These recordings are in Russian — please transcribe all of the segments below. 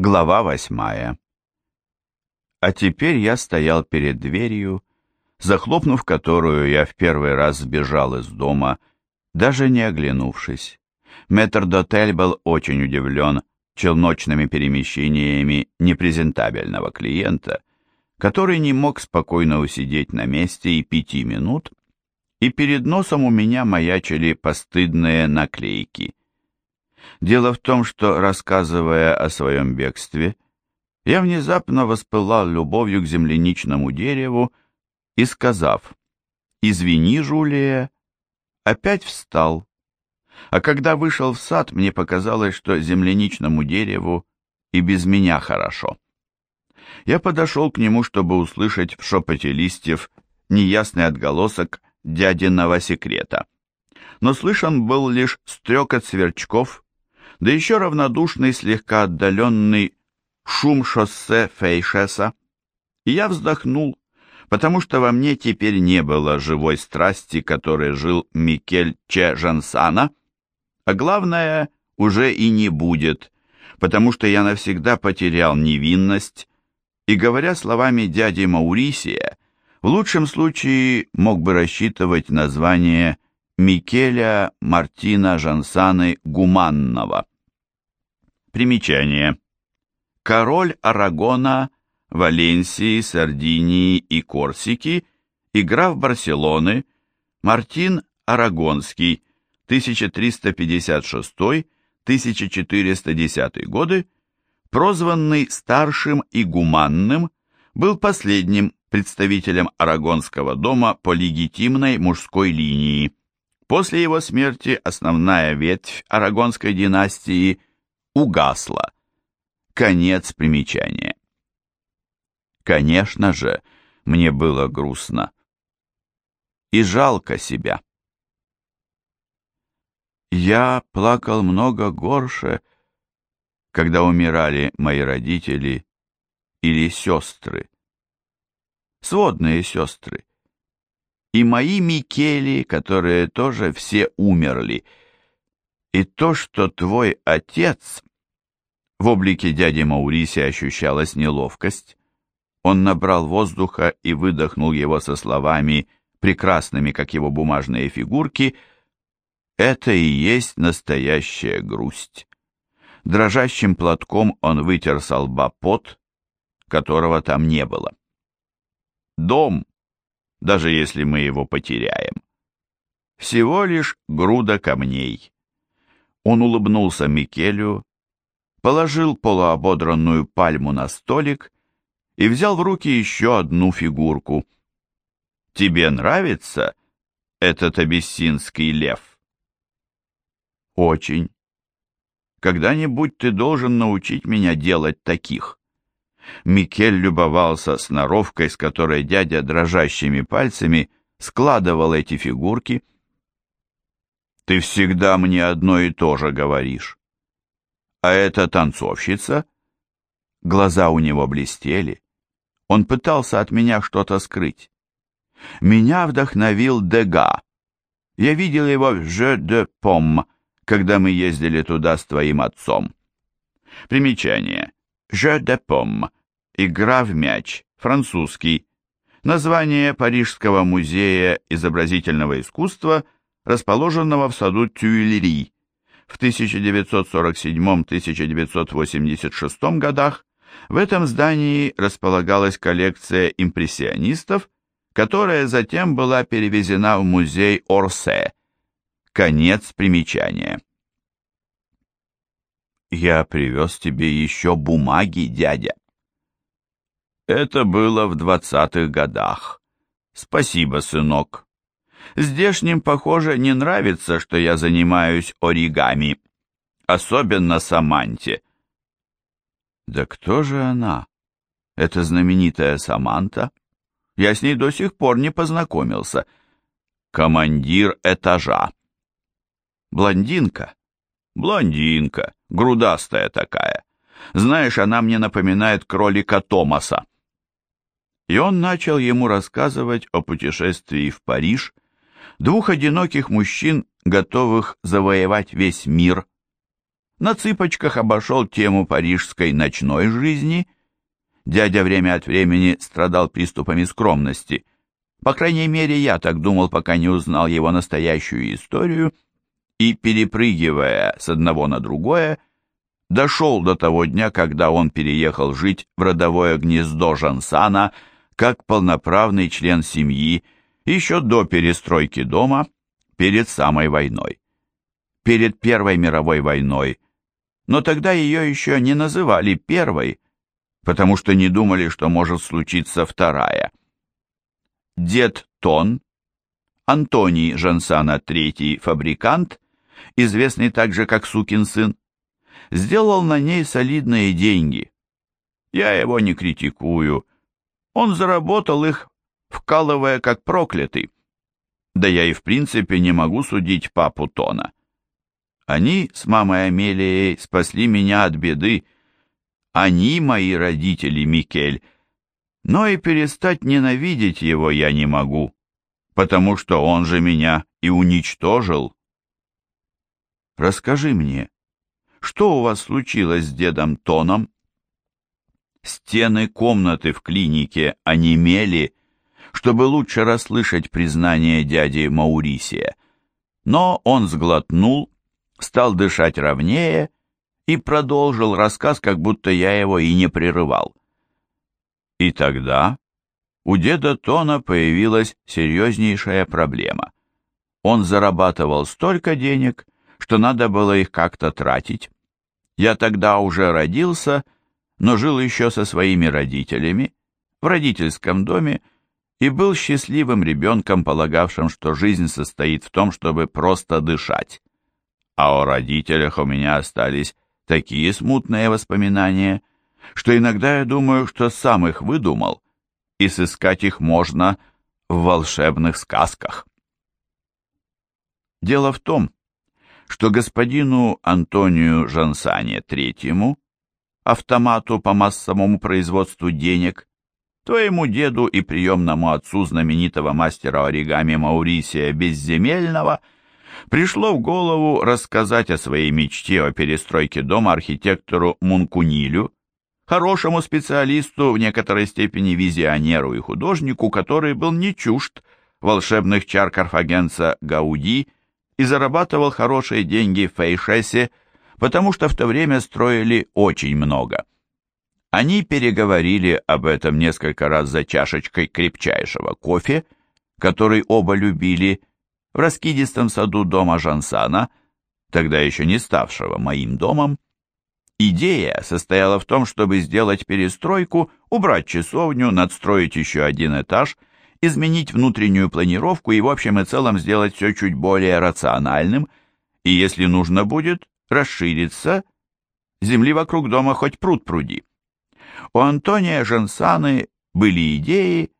Глава восьмая. А теперь я стоял перед дверью, захлопнув которую я в первый раз сбежал из дома, даже не оглянувшись. Метрдотель был очень удивлен челночными перемещениями непрезентабельного клиента, который не мог спокойно усидеть на месте и пяти минут, и перед носом у меня маячили постыдные наклейки. Дело в том, что, рассказывая о своем бегстве, я внезапно воспылал любовью к земляничному дереву и, сказав «Извини, Жулия», опять встал. А когда вышел в сад, мне показалось, что земляничному дереву и без меня хорошо. Я подошел к нему, чтобы услышать в шепоте листьев неясный отголосок дядиного секрета. Но слышен был лишь стрекот сверчков да еще равнодушный, слегка отдаленный шум шоссе Фейшеса. И я вздохнул, потому что во мне теперь не было живой страсти, которой жил Микель Че Жансана, а главное, уже и не будет, потому что я навсегда потерял невинность, и, говоря словами дяди Маурисия, в лучшем случае мог бы рассчитывать название Микеля Мартина Жансаны Гуманного. Примечание. Король Арагона, Валенсии, Сардинии и Корсики и граф Барселоны Мартин Арагонский 1356-1410 годы, прозванный старшим и гуманным, был последним представителем Арагонского дома по легитимной мужской линии. После его смерти основная ветвь Арагонской династии угасла. Конец примечания. Конечно же, мне было грустно и жалко себя. Я плакал много горше, когда умирали мои родители или сестры, сводные сестры и мои Микели, которые тоже все умерли, и то, что твой отец... В облике дяди Маурисия ощущалась неловкость. Он набрал воздуха и выдохнул его со словами, прекрасными, как его бумажные фигурки, «Это и есть настоящая грусть». Дрожащим платком он вытер со лба пот, которого там не было. Дом даже если мы его потеряем. Всего лишь груда камней. Он улыбнулся Микелю, положил полуободранную пальму на столик и взял в руки еще одну фигурку. «Тебе нравится этот абиссинский лев?» «Очень. Когда-нибудь ты должен научить меня делать таких». Микель любовался сноровкой, с которой дядя дрожащими пальцами складывал эти фигурки. «Ты всегда мне одно и то же говоришь. А эта танцовщица?» Глаза у него блестели. Он пытался от меня что-то скрыть. Меня вдохновил Дега. Я видел его в «Же де Пом», когда мы ездили туда с твоим отцом. Примечание. «Же де Пом» Игра в мяч, французский. Название Парижского музея изобразительного искусства, расположенного в саду Тюильри. В 1947-1986 годах в этом здании располагалась коллекция импрессионистов, которая затем была перевезена в музей Орсе. Конец примечания. «Я привез тебе еще бумаги, дядя», это было в двадцатых годах. Спасибо, сынок. Здешним, похоже, не нравится, что я занимаюсь оригами. Особенно Саманте. Да кто же она? Это знаменитая Саманта? Я с ней до сих пор не познакомился. Командир этажа. Блондинка. Блондинка, грудастая такая. Знаешь, она мне напоминает кролика Томаса и он начал ему рассказывать о путешествии в Париж, двух одиноких мужчин, готовых завоевать весь мир. на цыпочках обошел тему парижской ночной жизни. Дядя время от времени страдал приступами скромности. По крайней мере, я так думал, пока не узнал его настоящую историю, и, перепрыгивая с одного на другое, дошел до того дня, когда он переехал жить в родовое гнездо Жансана как полноправный член семьи еще до перестройки дома, перед самой войной. Перед Первой мировой войной но тогда ее еще не называли первой, потому что не думали, что может случиться вторая. Дед Тон, Антоний Жансана III фабрикант, известный также как сукин сын, сделал на ней солидные деньги. Я его не критикую, он заработал их, вкалывая как проклятый. Да я и в принципе не могу судить папу Тона. Они с мамой Амелией спасли меня от беды. Они мои родители, Микель. Но и перестать ненавидеть его я не могу, потому что он же меня и уничтожил. Расскажи мне, что у вас случилось с дедом Тоном? Стены комнаты в клинике онемели, чтобы лучше расслышать признание дяди Маурисия. Но он сглотнул стал дышать ровнее и продолжил рассказ, как будто я его и не прерывал. И тогда у деда Тона появилась серьезнейшая проблема. Он зарабатывал столько денег, что надо было их как-то тратить. Я тогда уже родился, но жил еще со своими родителями в родительском доме и был счастливым ребенком, полагавшим, что жизнь состоит в том, чтобы просто дышать а о родителях у меня остались такие смутные воспоминания, что иногда я думаю, что сам их выдумал, и сыскать их можно в волшебных сказках. Дело в том, что господину Антонию Жансане Третьему, автомату по массовому производству денег, твоему деду и приемному отцу знаменитого мастера оригами Маурисия Безземельного – пришло в голову рассказать о своей мечте о перестройке дома архитектору Мункунилю, хорошему специалисту, в некоторой степени визионеру и художнику, который был не чужд волшебных чар карфагенца Гауди и зарабатывал хорошие деньги в Фейшесе, потому что в то время строили очень много. Они переговорили об этом несколько раз за чашечкой крепчайшего кофе, который оба любили, в раскидистом саду дома Жансана, тогда еще не ставшего моим домом, идея состояла в том, чтобы сделать перестройку, убрать часовню, надстроить еще один этаж, изменить внутреннюю планировку и в общем и целом сделать все чуть более рациональным, и если нужно будет, расшириться, земли вокруг дома хоть пруд пруди. У Антония Жансаны были идеи,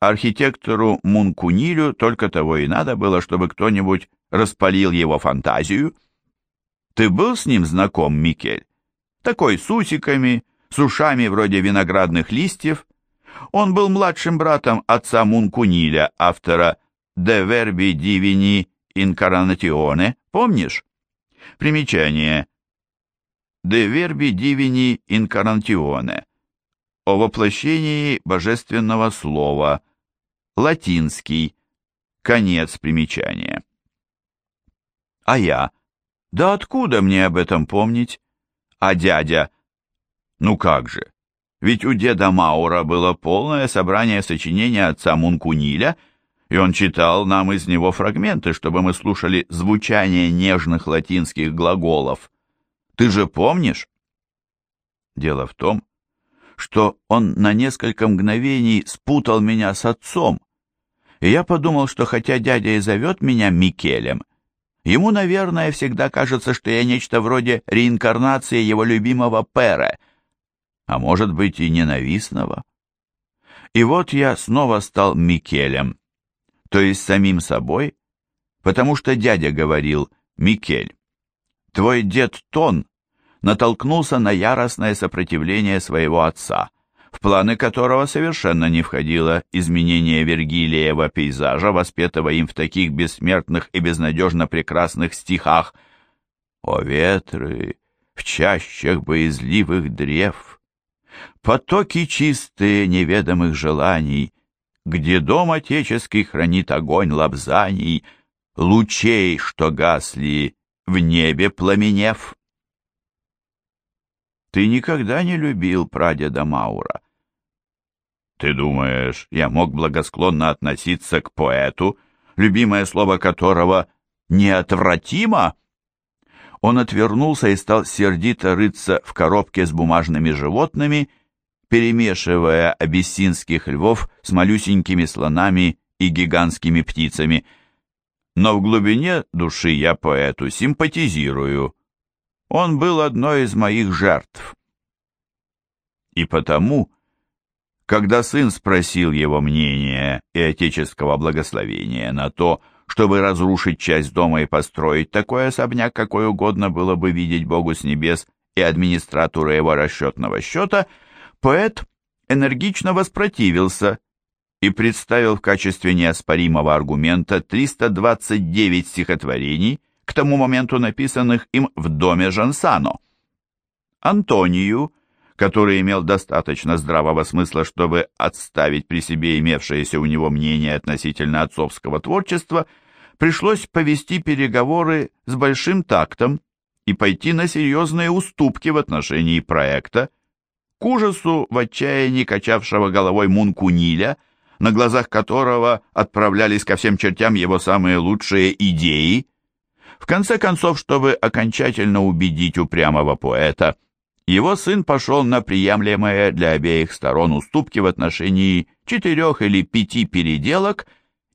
Архитектору Мункунилю только того и надо было, чтобы кто-нибудь распалил его фантазию. Ты был с ним знаком, Микель? Такой с усиками, с ушами вроде виноградных листьев. Он был младшим братом отца Мункуниля, автора «De verbi divini incarnatione», помнишь? Примечание. «De verbi divini incarnatione» о воплощении божественного слова, латинский, конец примечания. А я? Да откуда мне об этом помнить? А дядя? Ну как же, ведь у деда Маура было полное собрание сочинений отца Мункуниля, и он читал нам из него фрагменты, чтобы мы слушали звучание нежных латинских глаголов. Ты же помнишь? Дело в том, что он на несколько мгновений спутал меня с отцом, и я подумал, что хотя дядя и зовет меня Микелем, ему, наверное, всегда кажется, что я нечто вроде реинкарнации его любимого Пере, а может быть и ненавистного. И вот я снова стал Микелем, то есть самим собой, потому что дядя говорил «Микель, твой дед Тон натолкнулся на яростное сопротивление своего отца, в планы которого совершенно не входило изменение Вергилиева пейзажа, воспетого им в таких бессмертных и безнадежно прекрасных стихах «О ветры, в чащах боязливых древ. Потоки чистые неведомых желаний, где дом отеческий хранит огонь лапзаний, лучей, что гасли в небе пламенев. Ты никогда не любил прадеда Маура. Ты думаешь, я мог благосклонно относиться к поэту, любимое слово которого «неотвратимо»? Он отвернулся и стал сердито рыться в коробке с бумажными животными, перемешивая абиссинских львов с малюсенькими слонами и гигантскими птицами. Но в глубине души я поэту симпатизирую. Он был одной из моих жертв. И потому, когда сын спросил его мнения и отеческого благословения на то, чтобы разрушить часть дома и построить такой особняк, какой угодно было бы видеть Богу с небес и администратору его расчетного счета, поэт энергично воспротивился и представил в качестве неоспоримого аргумента 329 стихотворений, к тому моменту написанных им в доме Жансано. Антонию, который имел достаточно здравого смысла, чтобы отставить при себе имевшееся у него мнение относительно отцовского творчества, пришлось повести переговоры с большим тактом и пойти на серьезные уступки в отношении проекта, к ужасу в отчаянии качавшего головой Мункуниля, на глазах которого отправлялись ко всем чертям его самые лучшие идеи. В конце концов, чтобы окончательно убедить упрямого поэта, его сын пошел на приемлемые для обеих сторон уступки в отношении четырех или пяти переделок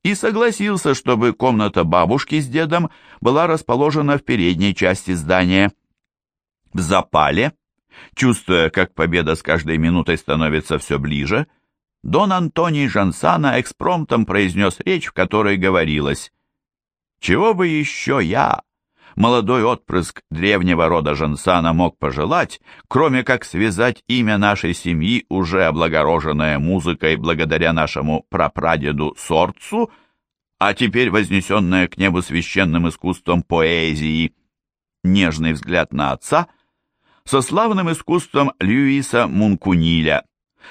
и согласился, чтобы комната бабушки с дедом была расположена в передней части здания. В запале, чувствуя, как победа с каждой минутой становится все ближе, Дон Антоний Жансана экспромтом произнес речь, в которой говорилось «Чего бы еще я, молодой отпрыск древнего рода Жансана мог пожелать, кроме как связать имя нашей семьи, уже облагороженное музыкой благодаря нашему прапрадеду Сорцу, а теперь вознесенное к небу священным искусством поэзии, нежный взгляд на отца, со славным искусством Льюиса Мункуниля,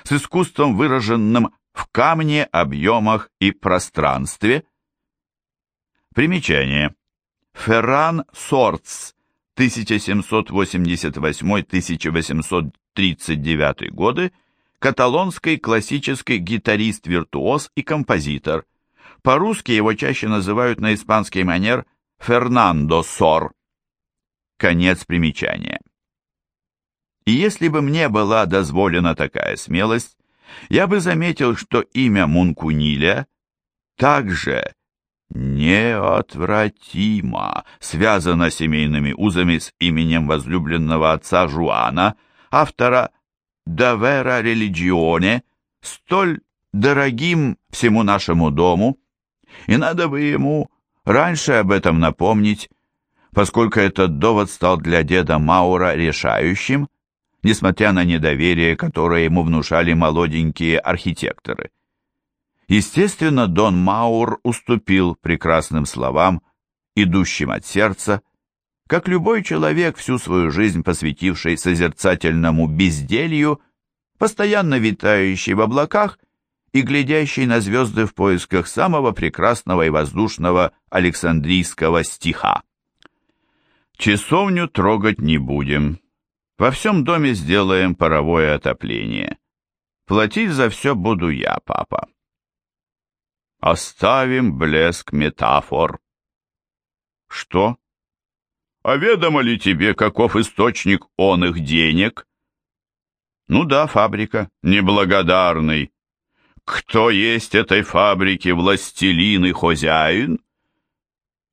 с искусством, выраженным в камне, объемах и пространстве. Примечание. Ферран Сортс, 1788-1839 годы, каталонский классический гитарист-виртуоз и композитор. По-русски его чаще называют на испанский манер Фернандо Сор. Конец примечания. И если бы мне была дозволена такая смелость, я бы заметил, что имя Мункуниля также неотвратимо связано семейными узами с именем возлюбленного отца Жуана, автора «Давера религионе», столь дорогим всему нашему дому, и надо бы ему раньше об этом напомнить, поскольку этот довод стал для деда Маура решающим, несмотря на недоверие, которое ему внушали молоденькие архитекторы. Естественно, Дон Маур уступил прекрасным словам, идущим от сердца, как любой человек, всю свою жизнь посвятивший созерцательному безделью, постоянно витающий в облаках и глядящий на звезды в поисках самого прекрасного и воздушного Александрийского стиха. Часовню трогать не будем. Во всем доме сделаем паровое отопление. Платить за все буду я, папа. Оставим блеск метафор. Что? А ведомо ли тебе, каков источник он их денег? Ну да, фабрика. Неблагодарный. Кто есть этой фабрики властелин и хозяин?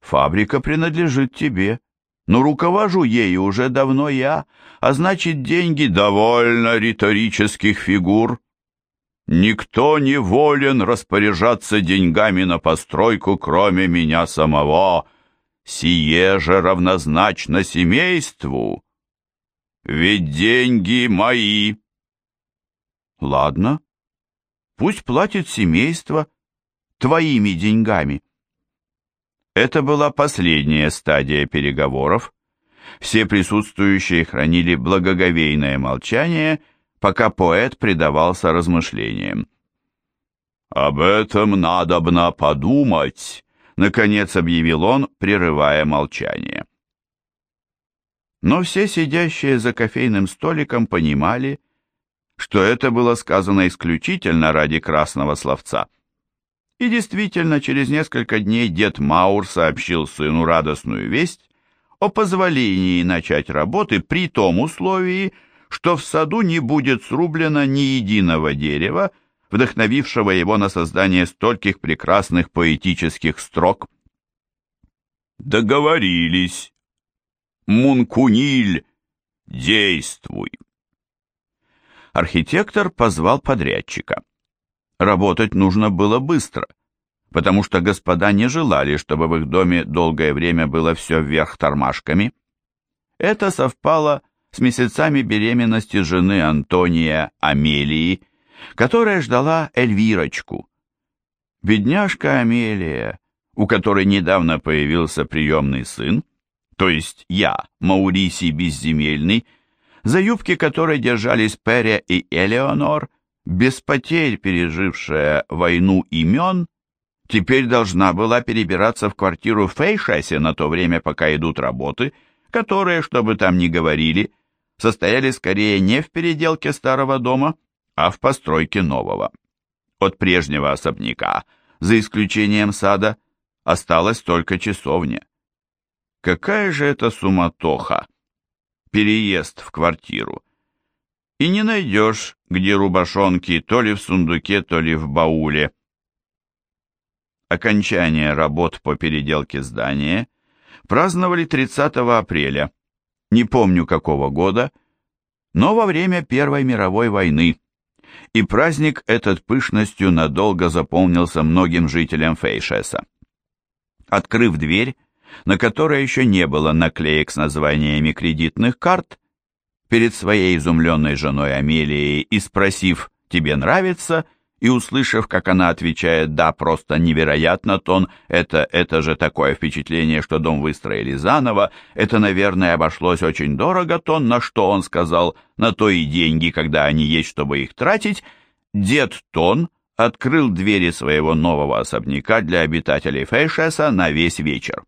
Фабрика принадлежит тебе, но руковожу ею уже давно я, а значит, деньги довольно риторических фигур. Никто не волен распоряжаться деньгами на постройку, кроме меня самого. Сие же равнозначно семейству. Ведь деньги мои. Ладно, пусть платит семейство твоими деньгами. Это была последняя стадия переговоров, Все присутствующие хранили благоговейное молчание, пока поэт предавался размышлениям. «Об этом надобно подумать», — наконец объявил он, прерывая молчание. Но все сидящие за кофейным столиком понимали, что это было сказано исключительно ради красного словца. И действительно, через несколько дней дед Маур сообщил сыну радостную весть о позволении начать работы при том условии, что в саду не будет срублено ни единого дерева, вдохновившего его на создание стольких прекрасных поэтических строк. «Договорились. Мункуниль, действуй!» Архитектор позвал подрядчика. Работать нужно было быстро, потому что господа не желали, чтобы в их доме долгое время было все вверх тормашками. Это совпало с месяцами беременности жены Антония Амелии, которая ждала Эльвирочку. Бедняжка Амелия, у которой недавно появился приемный сын, то есть я, Маурисий Безземельный, за юбки которой держались Пере и Элеонор, без потерь пережившая войну имен, теперь должна была перебираться в квартиру Фейшасе на то время, пока идут работы, которые, что бы там ни говорили, состояли скорее не в переделке старого дома, а в постройке нового. От прежнего особняка, за исключением сада, осталась только часовня. Какая же это суматоха! Переезд в квартиру. И не найдешь, где рубашонки, то ли в сундуке, то ли в бауле. Окончание работ по переделке здания праздновали 30 апреля, не помню какого года, но во время Первой мировой войны, и праздник этот пышностью надолго заполнился многим жителям Фейшеса. Открыв дверь, на которой еще не было наклеек с названиями кредитных карт, перед своей изумленной женой Амелией и спросив «Тебе нравится?», и услышав, как она отвечает «Да, просто невероятно, Тон, это, это же такое впечатление, что дом выстроили заново, это, наверное, обошлось очень дорого, Тон, на что он сказал, на то и деньги, когда они есть, чтобы их тратить», дед Тон открыл двери своего нового особняка для обитателей Фейшеса на весь вечер.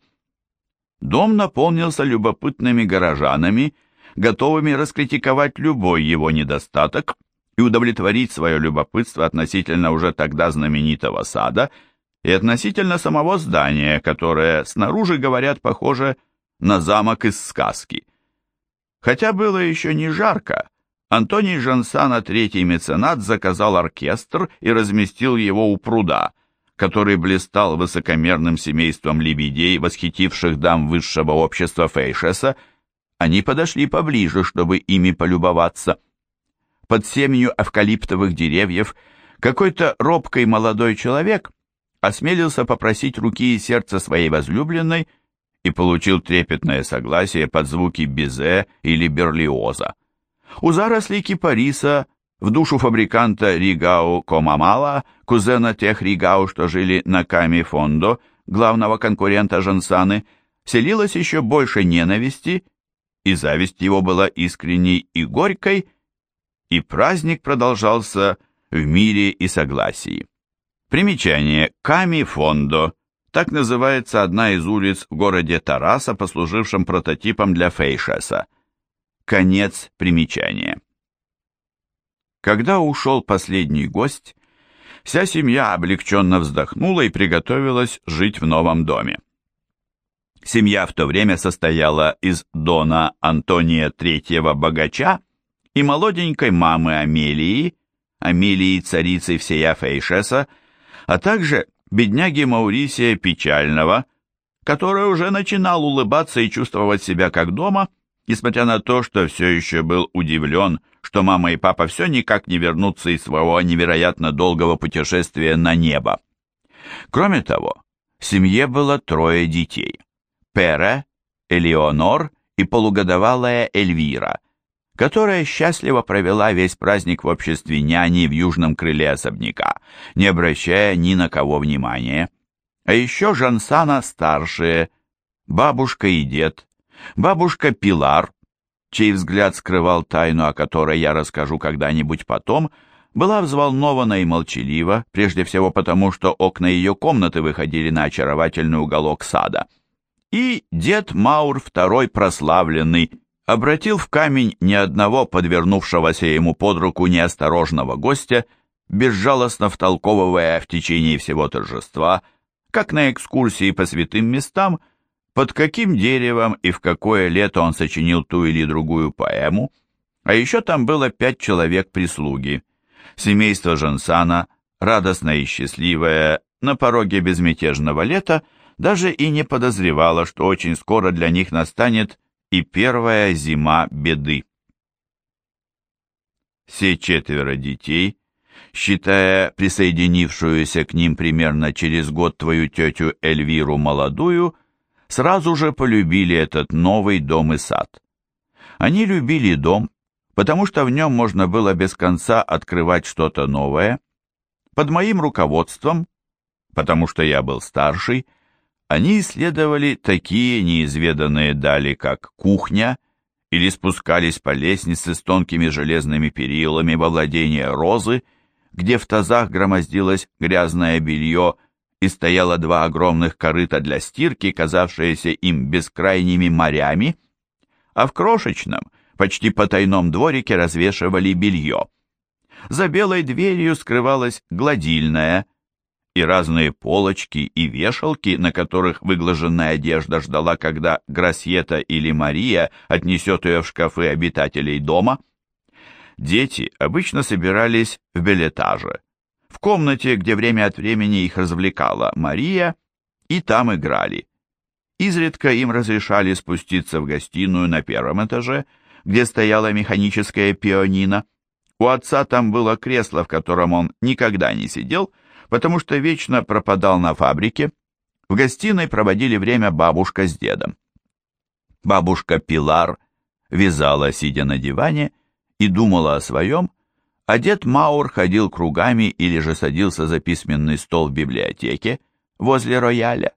Дом наполнился любопытными горожанами, готовыми раскритиковать любой его недостаток и удовлетворить свое любопытство относительно уже тогда знаменитого сада и относительно самого здания, которое, снаружи, говорят, похоже на замок из сказки. Хотя было еще не жарко, Антоний Жансана, третий меценат, заказал оркестр и разместил его у пруда, который блистал высокомерным семейством лебедей, восхитивших дам высшего общества Фейшеса, они подошли поближе, чтобы ими полюбоваться. Под семью эвкалиптовых деревьев какой-то робкий молодой человек осмелился попросить руки и сердца своей возлюбленной и получил трепетное согласие под звуки безе или берлиоза. У зарослей кипариса в душу фабриканта Ригау Комамала, кузена тех Ригау, что жили на Ками-Фондо, главного конкурента Жансаны, селилось еще больше ненависти, и зависть его была искренней и горькой, и праздник продолжался в мире и согласии. Примечание. Ками-Фондо. Так называется одна из улиц в городе Тараса, послужившем прототипом для Фейшеса. Конец примечания. Когда ушел последний гость, вся семья облегченно вздохнула и приготовилась жить в новом доме. Семья в то время состояла из Дона Антония Третьего Богача и молоденькой мамы Амелии, Амелии царицы всея Фейшеса, а также бедняги Маурисия Печального, который уже начинал улыбаться и чувствовать себя как дома, несмотря на то, что все еще был удивлен, что мама и папа все никак не вернутся из своего невероятно долгого путешествия на небо. Кроме того, в семье было трое детей. Пере, Элеонор и полугодовалая Эльвира, которая счастливо провела весь праздник в обществе няни в южном крыле особняка, не обращая ни на кого внимания. А еще Жансана старшие, бабушка и дед, Бабушка Пилар, чей взгляд скрывал тайну, о которой я расскажу когда-нибудь потом, была взволнована и молчалива, прежде всего потому, что окна ее комнаты выходили на очаровательный уголок сада. И дед Маур II прославленный обратил в камень ни одного подвернувшегося ему под руку неосторожного гостя, безжалостно втолковывая в течение всего торжества, как на экскурсии по святым местам, под каким деревом и в какое лето он сочинил ту или другую поэму, а еще там было пять человек прислуги. Семейство Жансана, радостное и счастливое, на пороге безмятежного лета, даже и не подозревало, что очень скоро для них настанет и первая зима беды. Все четверо детей, считая присоединившуюся к ним примерно через год твою тетю Эльвиру молодую, сразу же полюбили этот новый дом и сад. Они любили дом, потому что в нем можно было без конца открывать что-то новое. Под моим руководством, потому что я был старший, они исследовали такие неизведанные дали, как кухня, или спускались по лестнице с тонкими железными перилами во владение розы, где в тазах громоздилось грязное белье и стояло два огромных корыта для стирки, казавшиеся им бескрайними морями, а в крошечном, почти потайном дворике развешивали белье. За белой дверью скрывалась гладильная, и разные полочки и вешалки, на которых выглаженная одежда ждала, когда Грасьета или Мария отнесет ее в шкафы обитателей дома. Дети обычно собирались в билетаже, в комнате, где время от времени их развлекала Мария, и там играли. Изредка им разрешали спуститься в гостиную на первом этаже, где стояла механическая пианино. У отца там было кресло, в котором он никогда не сидел, потому что вечно пропадал на фабрике. В гостиной проводили время бабушка с дедом. Бабушка Пилар вязала, сидя на диване, и думала о своем, а дед Маур ходил кругами или же садился за письменный стол в библиотеке возле рояля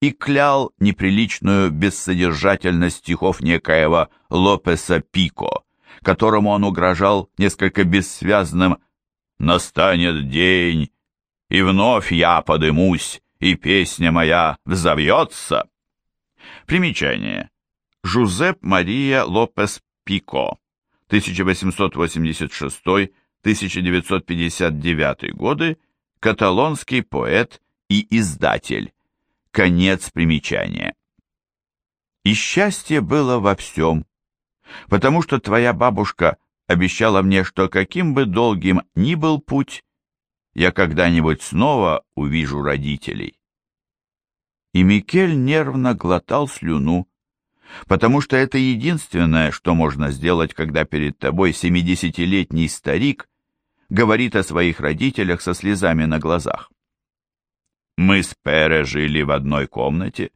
и клял неприличную бессодержательность стихов некоего Лопеса Пико, которому он угрожал несколько бессвязным «Настанет день, и вновь я подымусь, и песня моя взовьется. Примечание. Жузеп Мария Лопес Пико, 1886-1959 годы, каталонский поэт и издатель. Конец примечания. И счастье было во всем, потому что твоя бабушка обещала мне, что каким бы долгим ни был путь, я когда-нибудь снова увижу родителей. И Микель нервно глотал слюну, потому что это единственное, что можно сделать, когда перед тобой семидесятилетний старик говорит о своих родителях со слезами на глазах. Мы с Пере жили в одной комнате,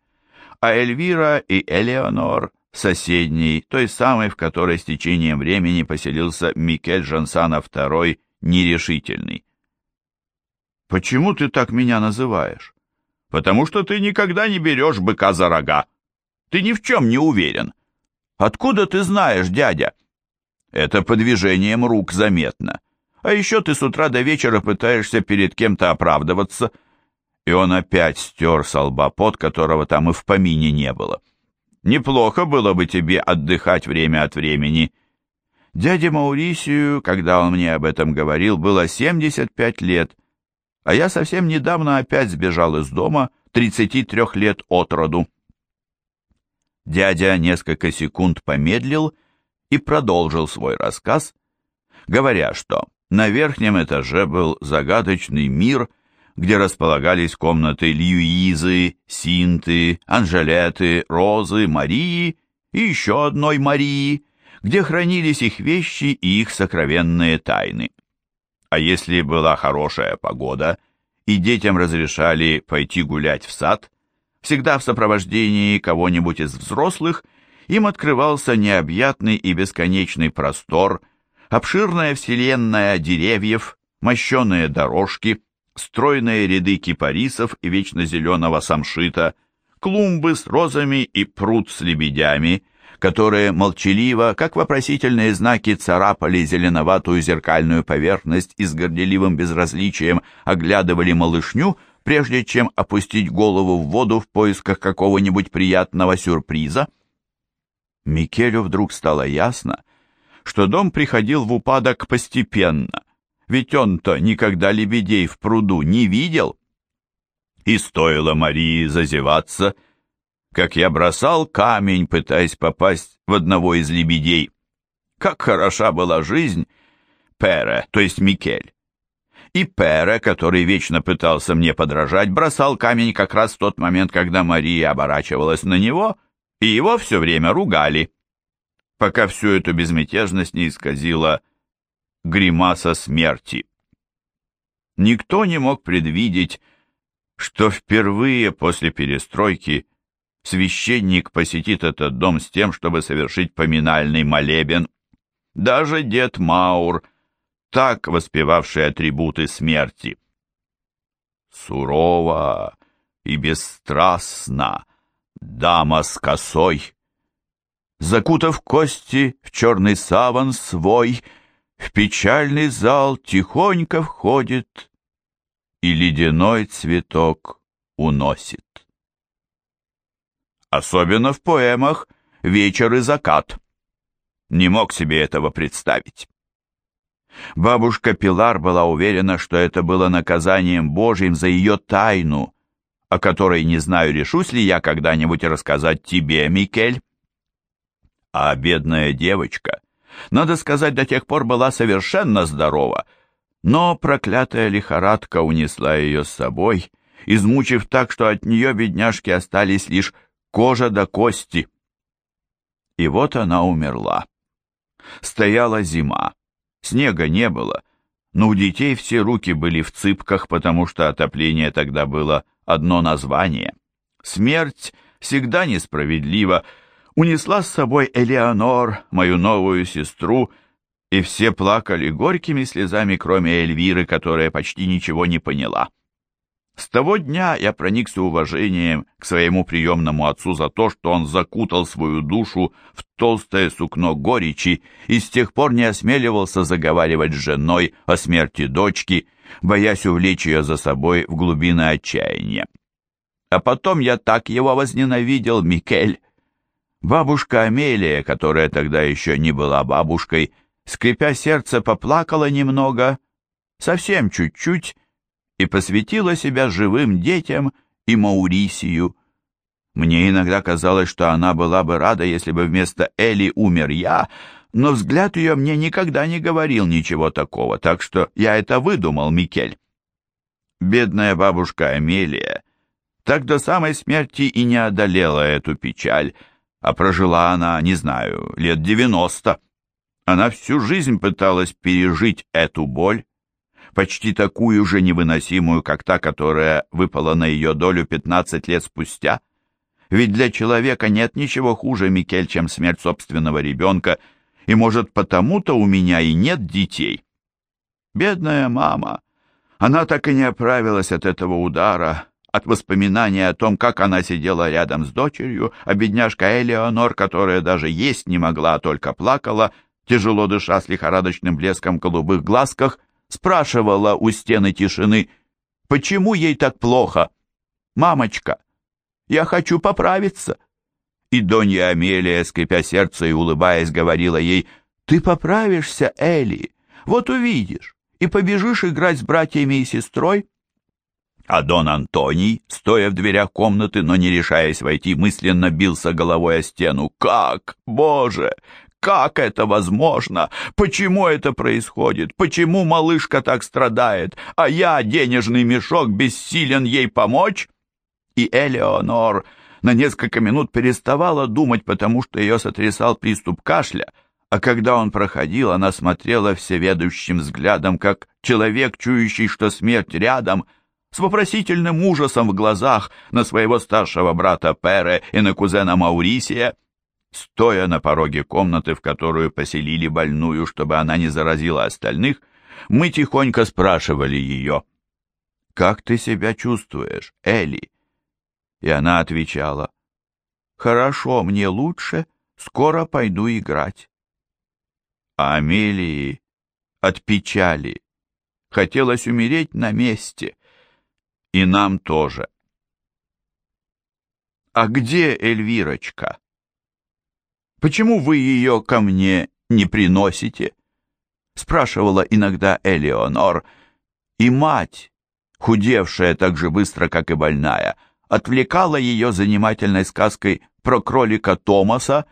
а Эльвира и Элеонор в соседней, той самой, в которой с течением времени поселился Микель Жансана II нерешительный. «Почему ты так меня называешь?» «Потому что ты никогда не берешь быка за рога. Ты ни в чем не уверен. Откуда ты знаешь, дядя?» «Это по движениям рук заметно. А еще ты с утра до вечера пытаешься перед кем-то оправдываться». И он опять стер с лба пот, которого там и в помине не было. «Неплохо было бы тебе отдыхать время от времени». Дяде Маурисию, когда он мне об этом говорил, было 75 лет, а я совсем недавно опять сбежал из дома, 33 лет от роду. Дядя несколько секунд помедлил и продолжил свой рассказ, говоря, что на верхнем этаже был загадочный мир, где располагались комнаты Льюизы, Синты, Анжелеты, Розы, Марии и еще одной Марии, где хранились их вещи и их сокровенные тайны. А если была хорошая погода, и детям разрешали пойти гулять в сад, всегда в сопровождении кого-нибудь из взрослых, им открывался необъятный и бесконечный простор, обширная вселенная деревьев, мощеные дорожки, стройные ряды кипарисов и вечно самшита, клумбы с розами и пруд с лебедями, которые молчаливо, как вопросительные знаки, царапали зеленоватую зеркальную поверхность и с горделивым безразличием оглядывали малышню, прежде чем опустить голову в воду в поисках какого-нибудь приятного сюрприза. Микелю вдруг стало ясно, что дом приходил в упадок постепенно, ведь он-то никогда лебедей в пруду не видел. И стоило Марии зазеваться, как я бросал камень, пытаясь попасть в одного из лебедей. Как хороша была жизнь Пере, то есть Микель. И Пере, который вечно пытался мне подражать, бросал камень как раз в тот момент, когда Мария оборачивалась на него, и его все время ругали, пока всю эту безмятежность не исказила гримаса смерти. Никто не мог предвидеть, что впервые после перестройки священник посетит этот дом с тем, чтобы совершить поминальный молебен. Даже дед Маур, так воспевавший атрибуты смерти. Сурово и бесстрастно дама с косой, закутав кости в черный саван свой, в печальный зал тихонько входит и ледяной цветок уносит. Особенно в поэмах «Вечер и закат». Не мог себе этого представить. Бабушка Пилар была уверена, что это было наказанием Божьим за ее тайну, о которой не знаю, решусь ли я когда-нибудь рассказать тебе, Микель. А бедная девочка, надо сказать, до тех пор была совершенно здорова, но проклятая лихорадка унесла ее с собой, измучив так, что от нее, бедняжки, остались лишь кожа до кости. И вот она умерла. Стояла зима, снега не было, но у детей все руки были в цыпках, потому что отопление тогда было одно название. Смерть всегда несправедлива, унесла с собой Элеонор, мою новую сестру, и все плакали горькими слезами, кроме Эльвиры, которая почти ничего не поняла. С того дня я проникся уважением к своему приемному отцу за то, что он закутал свою душу в толстое сукно горечи и с тех пор не осмеливался заговаривать с женой о смерти дочки, боясь увлечь ее за собой в глубины отчаяния. А потом я так его возненавидел, Микель. Бабушка Амелия, которая тогда еще не была бабушкой, скрипя сердце, поплакала немного, совсем чуть-чуть, и посвятила себя живым детям и Маурисию. Мне иногда казалось, что она была бы рада, если бы вместо Эли умер я, но взгляд ее мне никогда не говорил ничего такого, так что я это выдумал, Микель. Бедная бабушка Амелия так до самой смерти и не одолела эту печаль, а прожила она, не знаю, лет девяносто. Она всю жизнь пыталась пережить эту боль, почти такую же невыносимую, как та, которая выпала на ее долю 15 лет спустя. Ведь для человека нет ничего хуже, Микель, чем смерть собственного ребенка, и, может, потому-то у меня и нет детей. Бедная мама, она так и не оправилась от этого удара, от воспоминания о том, как она сидела рядом с дочерью, а бедняжка Элеонор, которая даже есть не могла, а только плакала, тяжело дыша с лихорадочным блеском голубых глазках, спрашивала у стены тишины, почему ей так плохо. «Мамочка, я хочу поправиться». И Донья Амелия, скрипя сердце и улыбаясь, говорила ей, «Ты поправишься, Элли, вот увидишь, и побежишь играть с братьями и сестрой». А Дон Антоний, стоя в дверях комнаты, но не решаясь войти, мысленно бился головой о стену. «Как? Боже! Как это возможно? Почему это происходит? Почему малышка так страдает, а я, денежный мешок, бессилен ей помочь?» И Элеонор на несколько минут переставала думать, потому что ее сотрясал приступ кашля, а когда он проходил, она смотрела всеведущим взглядом, как человек, чующий, что смерть рядом — с вопросительным ужасом в глазах на своего старшего брата Пере и на кузена Маурисия, стоя на пороге комнаты, в которую поселили больную, чтобы она не заразила остальных, мы тихонько спрашивали ее, «Как ты себя чувствуешь, Элли? И она отвечала, «Хорошо, мне лучше, скоро пойду играть». А Амелии от печали хотелось умереть на месте, и нам тоже. «А где Эльвирочка? Почему вы ее ко мне не приносите?» спрашивала иногда Элеонор, и мать, худевшая так же быстро, как и больная, отвлекала ее занимательной сказкой про кролика Томаса,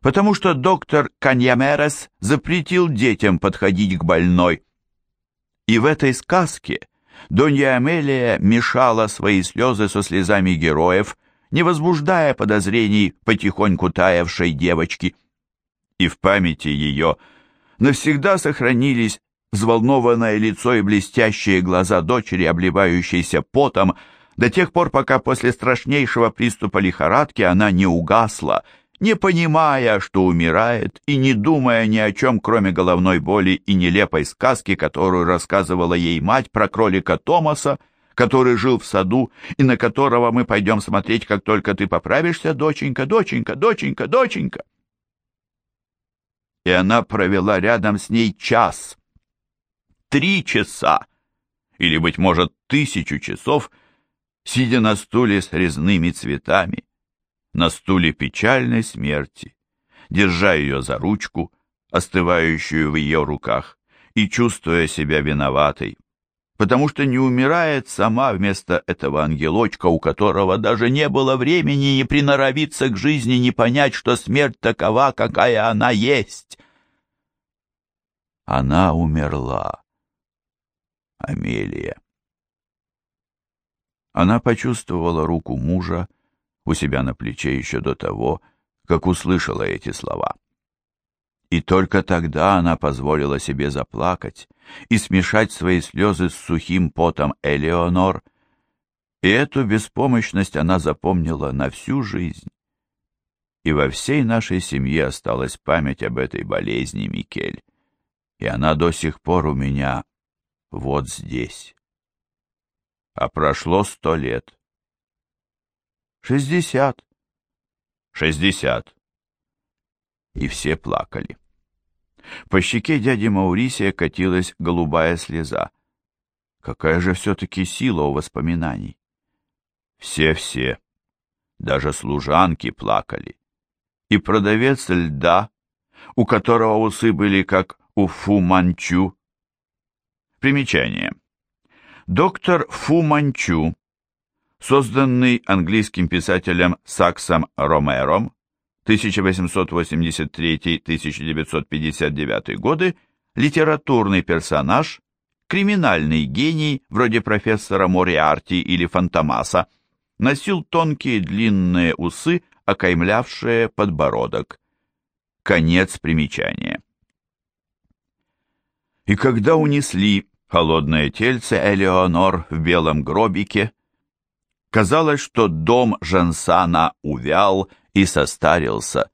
потому что доктор Каньямерес запретил детям подходить к больной. И в этой сказке Донья Амелия мешала свои слезы со слезами героев, не возбуждая подозрений потихоньку таявшей девочки. И в памяти ее навсегда сохранились взволнованное лицо и блестящие глаза дочери, обливающейся потом, до тех пор, пока после страшнейшего приступа лихорадки она не угасла, не понимая, что умирает, и не думая ни о чем, кроме головной боли и нелепой сказки, которую рассказывала ей мать про кролика Томаса, который жил в саду и на которого мы пойдем смотреть, как только ты поправишься, доченька, доченька, доченька, доченька. И она провела рядом с ней час, три часа, или, быть может, тысячу часов, сидя на стуле с резными цветами, на стуле печальной смерти, держа ее за ручку, остывающую в ее руках, и чувствуя себя виноватой, потому что не умирает сама вместо этого ангелочка, у которого даже не было времени ни приноровиться к жизни, ни понять, что смерть такова, какая она есть. Она умерла. Амелия. Она почувствовала руку мужа у себя на плече еще до того, как услышала эти слова. И только тогда она позволила себе заплакать и смешать свои слезы с сухим потом Элеонор, и эту беспомощность она запомнила на всю жизнь. И во всей нашей семье осталась память об этой болезни, Микель, и она до сих пор у меня вот здесь. А прошло сто лет. Шестьдесят. Шестьдесят. И все плакали. По щеке дяди Маурисия катилась голубая слеза. Какая же все-таки сила у воспоминаний. Все-все, даже служанки плакали. И продавец льда, у которого усы были как у Фу Манчу, Примечание. Доктор Фу Манчу, созданный английским писателем Саксом Ромером 1883-1959 годы, литературный персонаж, криминальный гений, вроде профессора Мориарти или Фантомаса, носил тонкие длинные усы, окаймлявшие подбородок. Конец примечания. И когда унесли холодное тельце Элеонор в белом гробике. Казалось, что дом Жансана увял и состарился,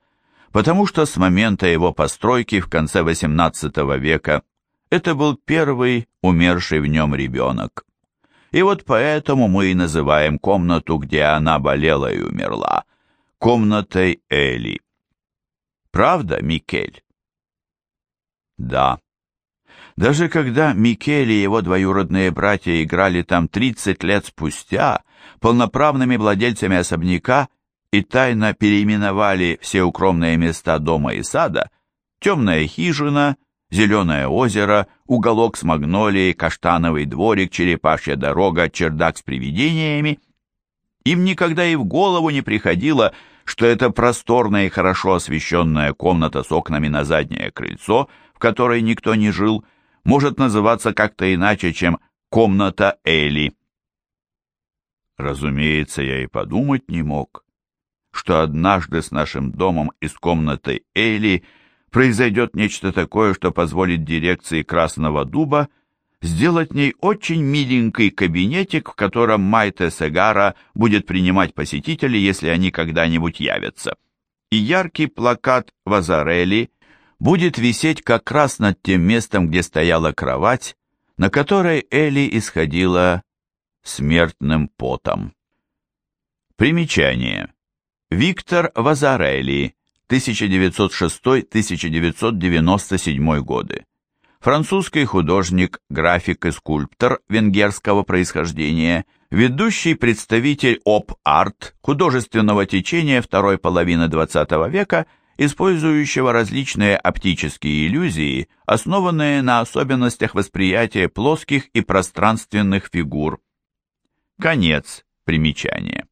потому что с момента его постройки в конце XVIII века это был первый умерший в нем ребенок. И вот поэтому мы и называем комнату, где она болела и умерла, комнатой Эли. Правда, Микель? Да. Даже когда Микеле и его двоюродные братья играли там 30 лет спустя, полноправными владельцами особняка и тайно переименовали все укромные места дома и сада, темная хижина, зеленое озеро, уголок с магнолией, каштановый дворик, черепашья дорога, чердак с привидениями, им никогда и в голову не приходило, что это просторная и хорошо освещенная комната с окнами на заднее крыльцо, в которой никто не жил, — может называться как-то иначе, чем «комната Эли». Разумеется, я и подумать не мог, что однажды с нашим домом и с комнатой Эли произойдет нечто такое, что позволит дирекции Красного Дуба сделать ней очень миленький кабинетик, в котором Майте Сегара будет принимать посетителей, если они когда-нибудь явятся. И яркий плакат Вазарели будет висеть как раз над тем местом, где стояла кровать, на которой Элли исходила смертным потом. Примечание. Виктор Вазарелли, 1906-1997 годы. Французский художник, график и скульптор венгерского происхождения, ведущий представитель оп-арт художественного течения второй половины XX века, использующего различные оптические иллюзии, основанные на особенностях восприятия плоских и пространственных фигур. Конец примечания.